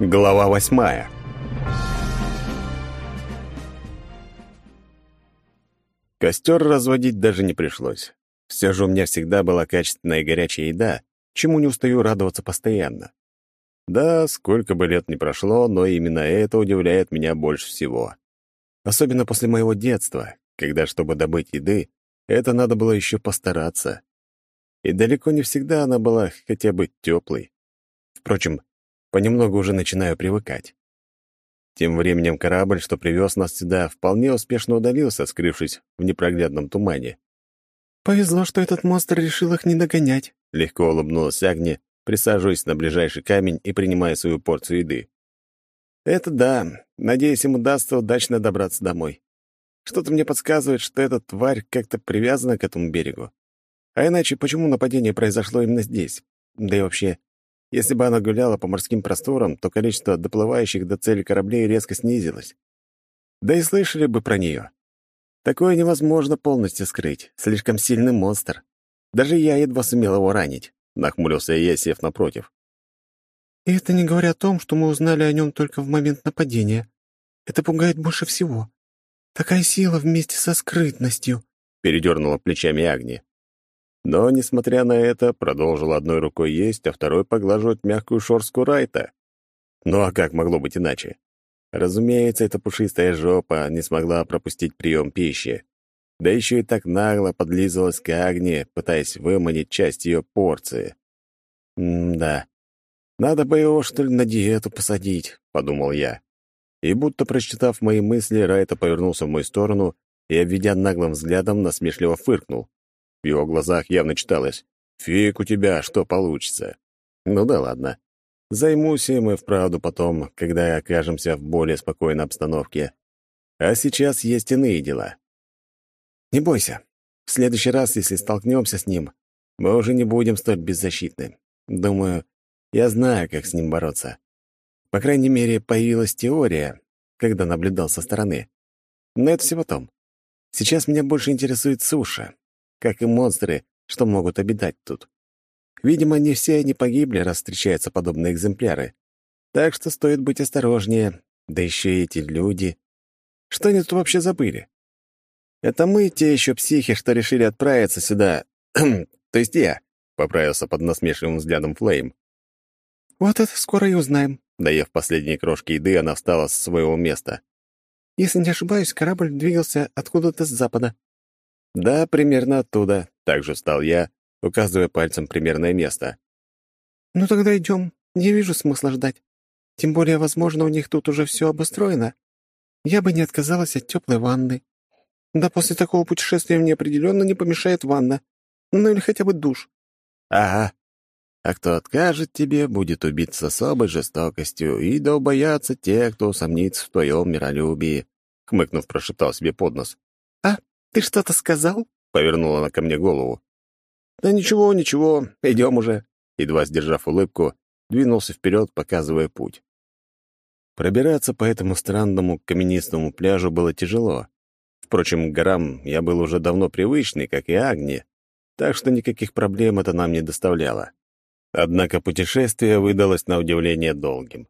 Глава восьмая Костер разводить даже не пришлось. Все же у меня всегда была качественная и горячая еда, чему не устаю радоваться постоянно. Да, сколько бы лет ни прошло, но именно это удивляет меня больше всего. Особенно после моего детства, когда, чтобы добыть еды, это надо было еще постараться. И далеко не всегда она была хотя бы теплой. Впрочем, понемногу уже начинаю привыкать. Тем временем корабль, что привез нас сюда, вполне успешно удалился, скрывшись в непроглядном тумане. «Повезло, что этот монстр решил их не догонять», — легко улыбнулась Агни, присаживаясь на ближайший камень и принимая свою порцию еды. «Это да. Надеюсь, им удастся удачно добраться домой. Что-то мне подсказывает, что эта тварь как-то привязана к этому берегу. А иначе почему нападение произошло именно здесь? Да и вообще, если бы она гуляла по морским просторам, то количество доплывающих до цели кораблей резко снизилось. Да и слышали бы про нее. Такое невозможно полностью скрыть. Слишком сильный монстр. Даже я едва сумел его ранить. Нахмурился я, сев напротив. И это не говоря о том, что мы узнали о нем только в момент нападения. Это пугает больше всего. Такая сила вместе со скрытностью, — передернула плечами Агни. Но, несмотря на это, продолжил одной рукой есть, а второй поглаживать мягкую шорстку Райта. Ну а как могло быть иначе? Разумеется, эта пушистая жопа не смогла пропустить прием пищи. Да еще и так нагло подлизывалась к Агне, пытаясь выманить часть ее порции. «М-да. Надо бы его, что ли, на диету посадить», — подумал я. И будто прочитав мои мысли, Райта повернулся в мою сторону и, обведя наглым взглядом, насмешливо фыркнул. В его глазах явно читалось «Фиг у тебя, что получится». Ну да ладно. Займусь и вправду потом, когда окажемся в более спокойной обстановке. А сейчас есть иные дела. Не бойся. В следующий раз, если столкнемся с ним, мы уже не будем столь беззащитны. Думаю, я знаю, как с ним бороться. По крайней мере, появилась теория, когда наблюдал со стороны. Но это все потом. Сейчас меня больше интересует суша как и монстры, что могут обитать тут. Видимо, не все они погибли, раз встречаются подобные экземпляры. Так что стоит быть осторожнее, да еще и эти люди. Что они тут вообще забыли? Это мы, те еще психи, что решили отправиться сюда. То есть я, — поправился под насмешливым взглядом Флейм. «Вот это скоро и узнаем». Доев последние крошки еды, она встала с своего места. «Если не ошибаюсь, корабль двигался откуда-то с запада. «Да, примерно оттуда», — также встал я, указывая пальцем примерное место. «Ну тогда идем. Не вижу смысла ждать. Тем более, возможно, у них тут уже все обустроено. Я бы не отказалась от теплой ванны. Да после такого путешествия мне определенно не помешает ванна. Ну или хотя бы душ». «Ага. А кто откажет тебе, будет убить с особой жестокостью, и да убоятся те, кто усомнится в твоем миролюбии», — хмыкнув, прошептал себе под нос. «А, «Ты что-то сказал?» — повернула она ко мне голову. «Да ничего, ничего, идем уже», — едва сдержав улыбку, двинулся вперед, показывая путь. Пробираться по этому странному каменистому пляжу было тяжело. Впрочем, к горам я был уже давно привычный, как и Агни, так что никаких проблем это нам не доставляло. Однако путешествие выдалось на удивление долгим.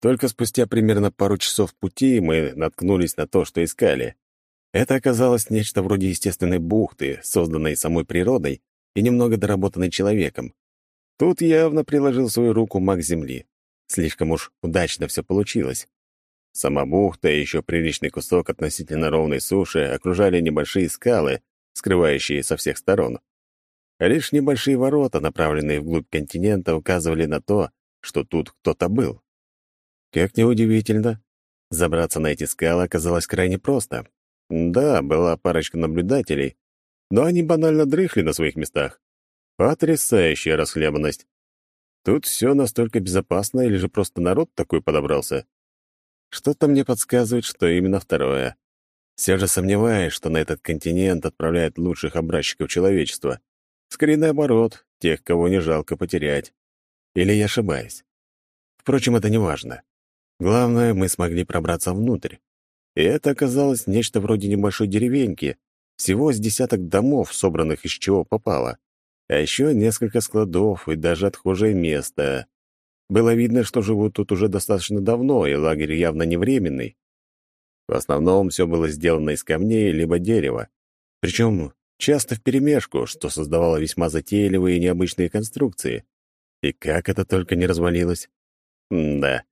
Только спустя примерно пару часов пути мы наткнулись на то, что искали. Это оказалось нечто вроде естественной бухты, созданной самой природой и немного доработанной человеком. Тут явно приложил свою руку маг Земли. Слишком уж удачно все получилось. Сама бухта и еще приличный кусок относительно ровной суши окружали небольшие скалы, скрывающие со всех сторон. лишь небольшие ворота, направленные вглубь континента, указывали на то, что тут кто-то был. Как неудивительно, забраться на эти скалы оказалось крайне просто, да, была парочка наблюдателей, но они банально дрыхли на своих местах. Потрясающая расхлебанность. Тут все настолько безопасно или же просто народ такой подобрался? Что-то мне подсказывает, что именно второе. Все же сомневаюсь, что на этот континент отправляют лучших образчиков человечества. Скорее наоборот, тех, кого не жалко потерять. Или я ошибаюсь? Впрочем, это не важно. Главное, мы смогли пробраться внутрь. И это оказалось нечто вроде небольшой деревеньки, всего с десяток домов, собранных из чего попало, а еще несколько складов и даже отхожее место. Было видно, что живут тут уже достаточно давно, и лагерь явно не временный. В основном все было сделано из камней либо дерева, причем часто вперемешку, что создавало весьма затейливые и необычные конструкции. И как это только не развалилось. М да,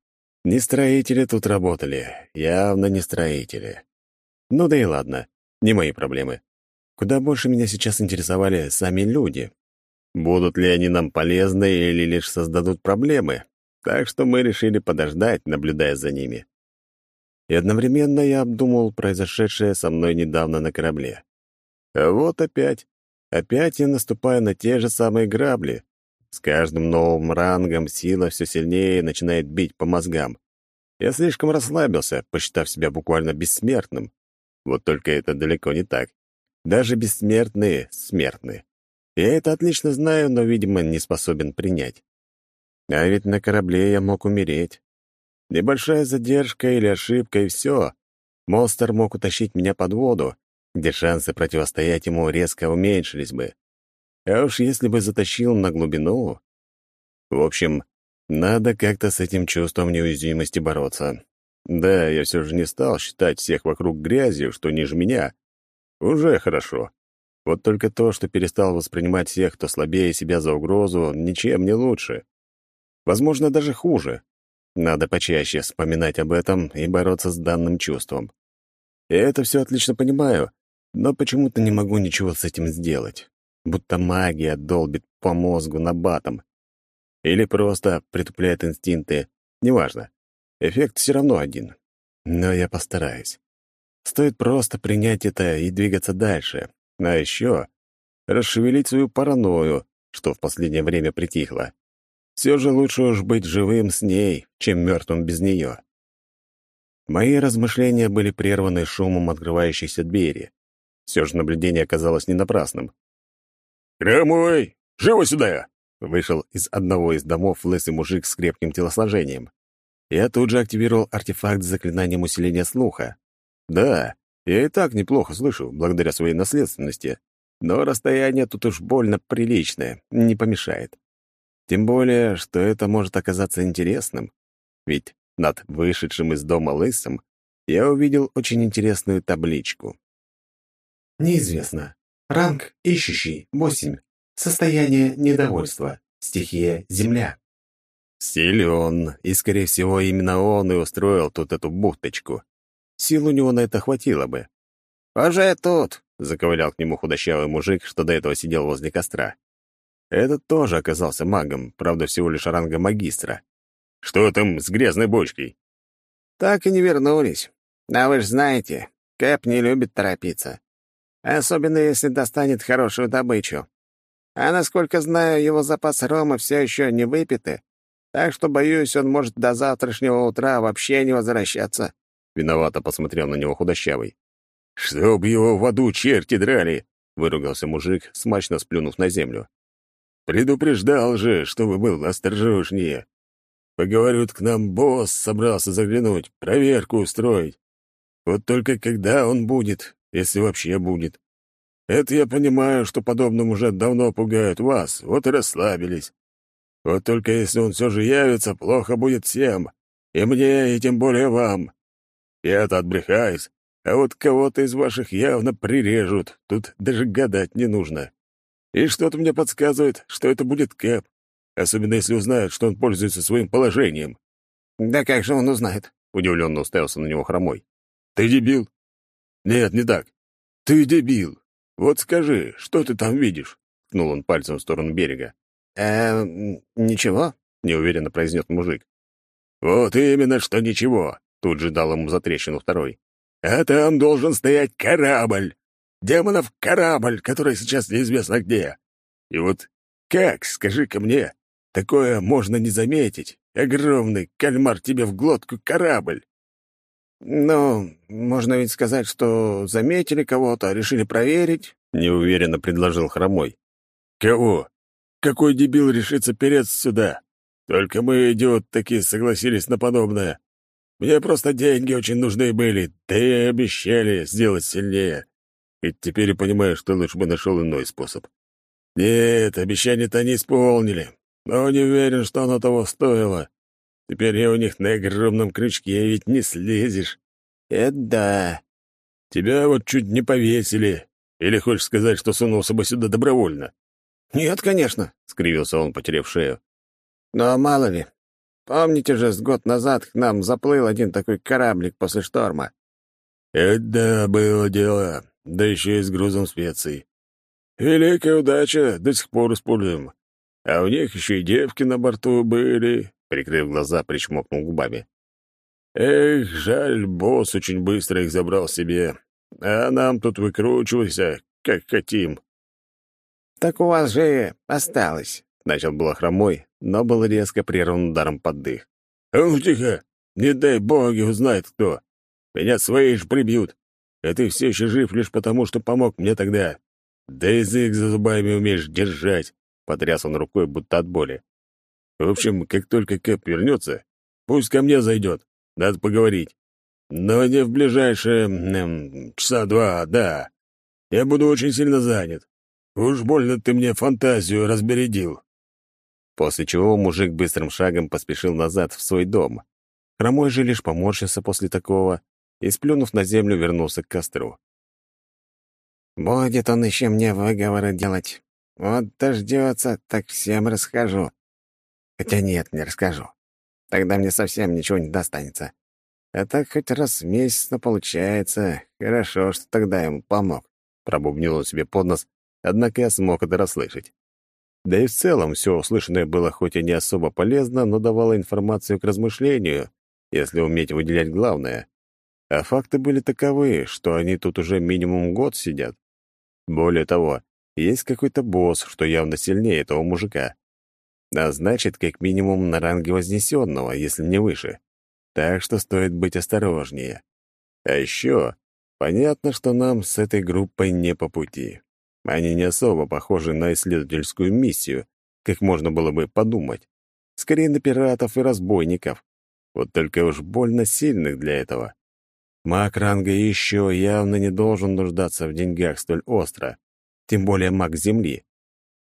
не строители тут работали, явно не строители. Ну да и ладно, не мои проблемы. Куда больше меня сейчас интересовали сами люди. Будут ли они нам полезны или лишь создадут проблемы? Так что мы решили подождать, наблюдая за ними. И одновременно я обдумывал произошедшее со мной недавно на корабле. А вот опять. Опять я наступаю на те же самые грабли. С каждым новым рангом сила все сильнее начинает бить по мозгам. Я слишком расслабился, посчитав себя буквально бессмертным. Вот только это далеко не так. Даже бессмертные смертны. Я это отлично знаю, но, видимо, не способен принять. А ведь на корабле я мог умереть. Небольшая задержка или ошибка, и все. Монстр мог утащить меня под воду, где шансы противостоять ему резко уменьшились бы. А уж если бы затащил на глубину... В общем, надо как-то с этим чувством неуязвимости бороться. Да, я все же не стал считать всех вокруг грязью, что ниже меня. Уже хорошо. Вот только то, что перестал воспринимать всех, кто слабее себя за угрозу, ничем не лучше. Возможно, даже хуже. Надо почаще вспоминать об этом и бороться с данным чувством. Я это все отлично понимаю, но почему-то не могу ничего с этим сделать. Будто магия долбит по мозгу на батом. Или просто притупляет инстинкты. Неважно. Эффект все равно один. Но я постараюсь. Стоит просто принять это и двигаться дальше. А еще расшевелить свою паранойю, что в последнее время притихло. Все же лучше уж быть живым с ней, чем мертвым без нее. Мои размышления были прерваны шумом открывающейся двери. Все же наблюдение оказалось не напрасным. «Хромой! Живо сюда!» Вышел из одного из домов лысый мужик с крепким телосложением. Я тут же активировал артефакт с заклинанием усиления слуха. Да, я и так неплохо слышу, благодаря своей наследственности. Но расстояние тут уж больно приличное, не помешает. Тем более, что это может оказаться интересным. Ведь над вышедшим из дома лысым я увидел очень интересную табличку. Неизвестно. Ранг ищущий — 8. Состояние недовольства. Стихия — земля. Силен, и, скорее всего, именно он и устроил тут эту бухточку. Сил у него на это хватило бы. «Уже тут!» — заковылял к нему худощавый мужик, что до этого сидел возле костра. Этот тоже оказался магом, правда, всего лишь ранга магистра. «Что там с грязной бочкой?» «Так и не вернулись. А вы ж знаете, Кэп не любит торопиться. Особенно, если достанет хорошую добычу. А насколько знаю, его запас рома все еще не выпиты, так что, боюсь, он может до завтрашнего утра вообще не возвращаться». Виновато посмотрел на него худощавый. «Чтоб его в аду черти драли!» — выругался мужик, смачно сплюнув на землю. «Предупреждал же, чтобы был осторожнее. Поговорят, к нам босс собрался заглянуть, проверку устроить. Вот только когда он будет, если вообще будет? Это я понимаю, что подобным уже давно пугают вас, вот и расслабились. Вот только если он все же явится, плохо будет всем. И мне, и тем более вам. Я-то отбрехаюсь, а вот кого-то из ваших явно прирежут. Тут даже гадать не нужно. И что-то мне подсказывает, что это будет Кэп. Особенно если узнают, что он пользуется своим положением. «Да как же он узнает?» — удивленно уставился на него хромой. «Ты дебил?» «Нет, не так. Ты дебил. «Вот скажи, что ты там видишь?» — ткнул он пальцем в сторону берега. «Э, ничего?» — неуверенно произнес мужик. «Вот именно, что ничего!» — тут же дал ему затрещину второй. «А там должен стоять корабль! Демонов корабль, который сейчас неизвестно где! И вот как, скажи-ка мне, такое можно не заметить? Огромный кальмар тебе в глотку корабль!» «Ну, можно ведь сказать, что заметили кого-то, решили проверить», — неуверенно предложил Хромой. «Кого? Какой дебил решится переться сюда? Только мы, идиот, такие согласились на подобное. Мне просто деньги очень нужны были, да и обещали сделать сильнее. И теперь я понимаю, что лучше бы нашел иной способ. Нет, обещание-то не исполнили. но не уверен, что оно того стоило. Теперь я у них на огромном крючке, ведь не слезешь. Это да. Тебя вот чуть не повесили. Или хочешь сказать, что сунулся бы сюда добровольно? Нет, конечно, — скривился он, потеряв шею. Но мало ли. Помните же, с год назад к нам заплыл один такой кораблик после шторма. Это да, было дело, да еще и с грузом специй. Великая удача, до сих пор используем. А у них еще и девки на борту были, — прикрыв глаза, причмокнул губами. Эх, жаль, босс очень быстро их забрал себе, а нам тут выкручивайся, как хотим. «Так у вас же осталось», — начал было хромой, но был резко прерван ударом под дых. «А ну тихо! Не дай боги узнает кто! Меня свои же прибьют! А ты все еще жив лишь потому, что помог мне тогда! Да язык за зубами умеешь держать!» — потряс он рукой, будто от боли. «В общем, как только Кэп вернется, пусть ко мне зайдет, надо поговорить. Но не в ближайшие эм, часа два, да. Я буду очень сильно занят. Уж больно ты мне фантазию разбередил. После чего мужик быстрым шагом поспешил назад в свой дом. Хромой же лишь поморщился после такого и, сплюнув на землю, вернулся к костру. «Будет он еще мне выговоры делать. Вот дождется, так всем расскажу. Хотя нет, не расскажу. Тогда мне совсем ничего не достанется. А так хоть раз в месяц, но получается. Хорошо, что тогда ему помог. Пробубнил он себе под нос, однако я смог это расслышать. Да и в целом все услышанное было хоть и не особо полезно, но давало информацию к размышлению, если уметь выделять главное. А факты были таковы, что они тут уже минимум год сидят. Более того, есть какой-то босс, что явно сильнее этого мужика. А значит, как минимум на ранге вознесенного, если не выше. Так что стоит быть осторожнее. А еще понятно, что нам с этой группой не по пути. Они не особо похожи на исследовательскую миссию, как можно было бы подумать. Скорее на пиратов и разбойников. Вот только уж больно сильных для этого. Маг ранга еще явно не должен нуждаться в деньгах столь остро. Тем более маг Земли.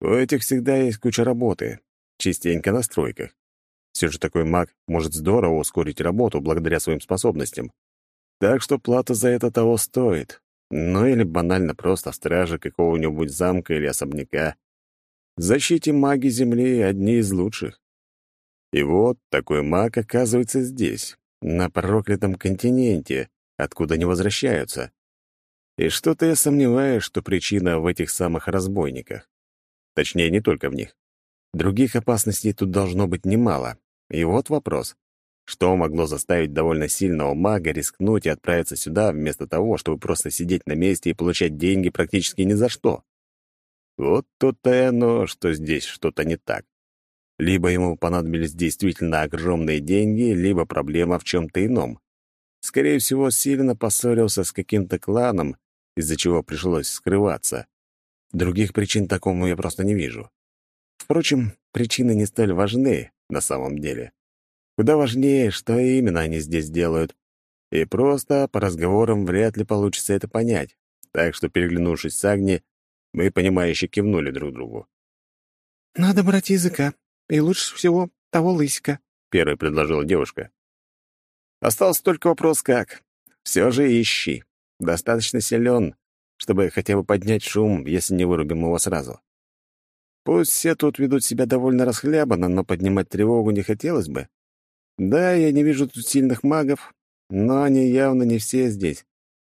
У этих всегда есть куча работы, частенько на стройках. Все же такой маг может здорово ускорить работу благодаря своим способностям. Так что плата за это того стоит. Ну или банально просто в страже какого-нибудь замка или особняка. В защите маги Земли одни из лучших. И вот такой маг оказывается здесь, на проклятом континенте, откуда не возвращаются. И что-то я сомневаюсь, что причина в этих самых разбойниках. Точнее, не только в них. Других опасностей тут должно быть немало. И вот вопрос. Что могло заставить довольно сильного мага рискнуть и отправиться сюда, вместо того, чтобы просто сидеть на месте и получать деньги практически ни за что? Вот то-то и оно, что здесь что-то не так. Либо ему понадобились действительно огромные деньги, либо проблема в чем-то ином. Скорее всего, сильно поссорился с каким-то кланом, из-за чего пришлось скрываться. Других причин такому я просто не вижу. Впрочем, причины не столь важны на самом деле. Куда важнее, что именно они здесь делают. И просто по разговорам вряд ли получится это понять. Так что, переглянувшись с Агни, мы, понимающе кивнули друг другу. «Надо брать языка, и лучше всего того лысика», — первой предложила девушка. Остался только вопрос «как?». Все же ищи. Достаточно силен, чтобы хотя бы поднять шум, если не вырубим его сразу. Пусть все тут ведут себя довольно расхлябанно, но поднимать тревогу не хотелось бы. Да, я не вижу тут сильных магов, но они явно не все здесь,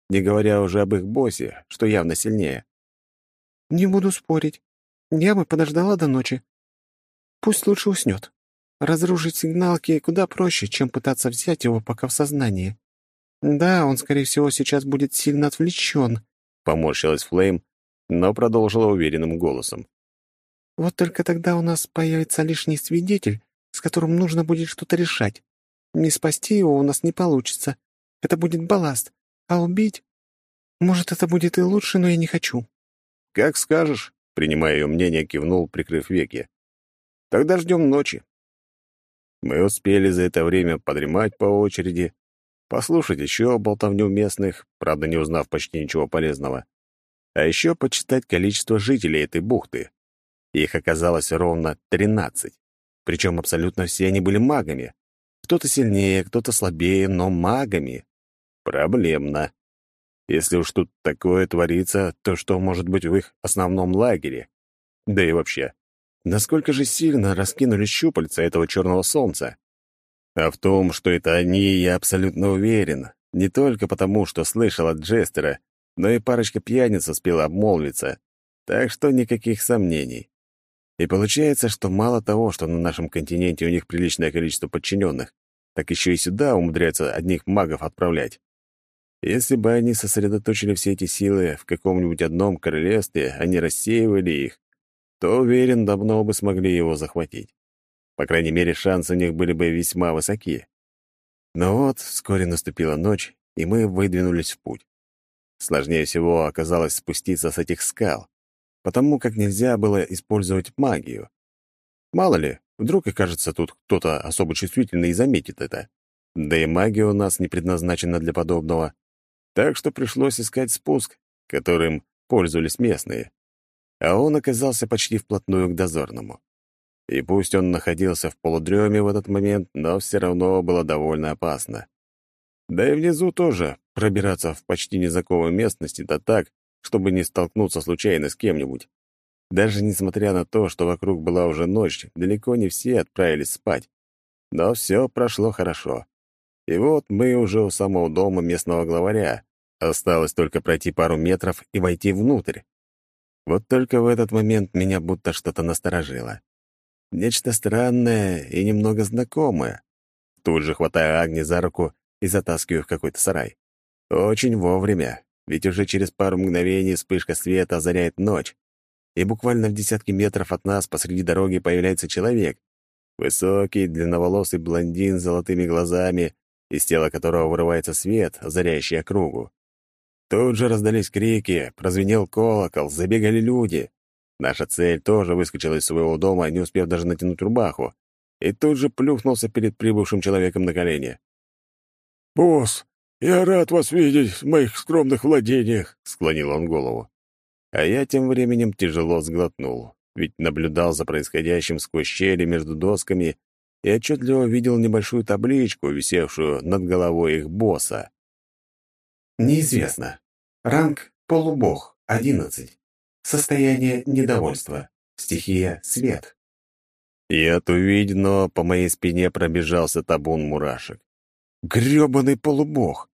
не говоря уже об их боссе, что явно сильнее. «Не буду спорить. Я бы подождала до ночи. Пусть лучше уснет. Разрушить сигналки куда проще, чем пытаться взять его пока в сознании. Да, он, скорее всего, сейчас будет сильно отвлечен», — поморщилась Флейм, но продолжила уверенным голосом. Вот только тогда у нас появится лишний свидетель, с которым нужно будет что-то решать. Не спасти его у нас не получится. Это будет балласт. А убить? Может, это будет и лучше, но я не хочу». «Как скажешь», — принимая ее мнение, кивнул, прикрыв веки. «Тогда ждем ночи». Мы успели за это время подремать по очереди, послушать еще болтовню местных, правда, не узнав почти ничего полезного, а еще почитать количество жителей этой бухты. Их оказалось ровно тринадцать. Причем абсолютно все они были магами. Кто-то сильнее, кто-то слабее, но магами. Проблемно. Если уж тут такое творится, то что может быть в их основном лагере? Да и вообще, насколько же сильно раскинули щупальца этого черного солнца? А в том, что это они, я абсолютно уверен. Не только потому, что слышал от Джестера, но и парочка пьяниц успела обмолвиться. Так что никаких сомнений. И получается, что мало того, что на нашем континенте у них приличное количество подчиненных, так еще и сюда умудряются одних магов отправлять. Если бы они сосредоточили все эти силы в каком-нибудь одном королевстве, а не рассеивали их, то, уверен, давно бы смогли его захватить. По крайней мере, шансы у них были бы весьма высоки. Но вот вскоре наступила ночь, и мы выдвинулись в путь. Сложнее всего оказалось спуститься с этих скал, потому как нельзя было использовать магию. Мало ли, вдруг окажется тут кто-то особо чувствительный и заметит это. Да и магия у нас не предназначена для подобного. Так что пришлось искать спуск, которым пользовались местные. А он оказался почти вплотную к дозорному. И пусть он находился в полудреме в этот момент, но все равно было довольно опасно. Да и внизу тоже пробираться в почти незнакомой местности, да так, чтобы не столкнуться случайно с кем-нибудь. Даже несмотря на то, что вокруг была уже ночь, далеко не все отправились спать. Но все прошло хорошо. И вот мы уже у самого дома местного главаря, Осталось только пройти пару метров и войти внутрь. Вот только в этот момент меня будто что-то насторожило. Нечто странное и немного знакомое. Тут же хватаю Агни за руку и затаскиваю в какой-то сарай. Очень вовремя, ведь уже через пару мгновений вспышка света озаряет ночь, и буквально в десятки метров от нас посреди дороги появляется человек. Высокий, длинноволосый блондин с золотыми глазами, из тела которого вырывается свет, озаряющий округу. Тут же раздались крики, прозвенел колокол, забегали люди. Наша цель тоже выскочила из своего дома, не успев даже натянуть рубаху, и тут же плюхнулся перед прибывшим человеком на колени. «Босс, я рад вас видеть в моих скромных владениях», — склонил он голову. А я тем временем тяжело сглотнул, ведь наблюдал за происходящим сквозь щели между досками и отчетливо видел небольшую табличку, висевшую над головой их босса. Неизвестно. Ранг полубог 11. Состояние недовольства. Стихия свет. И от увиденного по моей спине пробежался табун мурашек. Грёбаный полубог!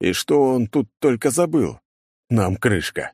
И что он тут только забыл? Нам крышка.